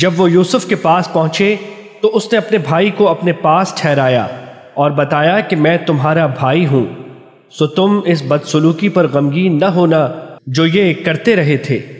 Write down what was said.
جب وہ یوسف کے پاس پہنچے تو اس نے اپنے بھائی کو اپنے پاس ٹھہرایا اور بتایا کہ میں تمہارا بھائی ہوں، سو تم اس بدسلوکی پر غمگین نہ ہونا جو یہ کرتے رہے تھے۔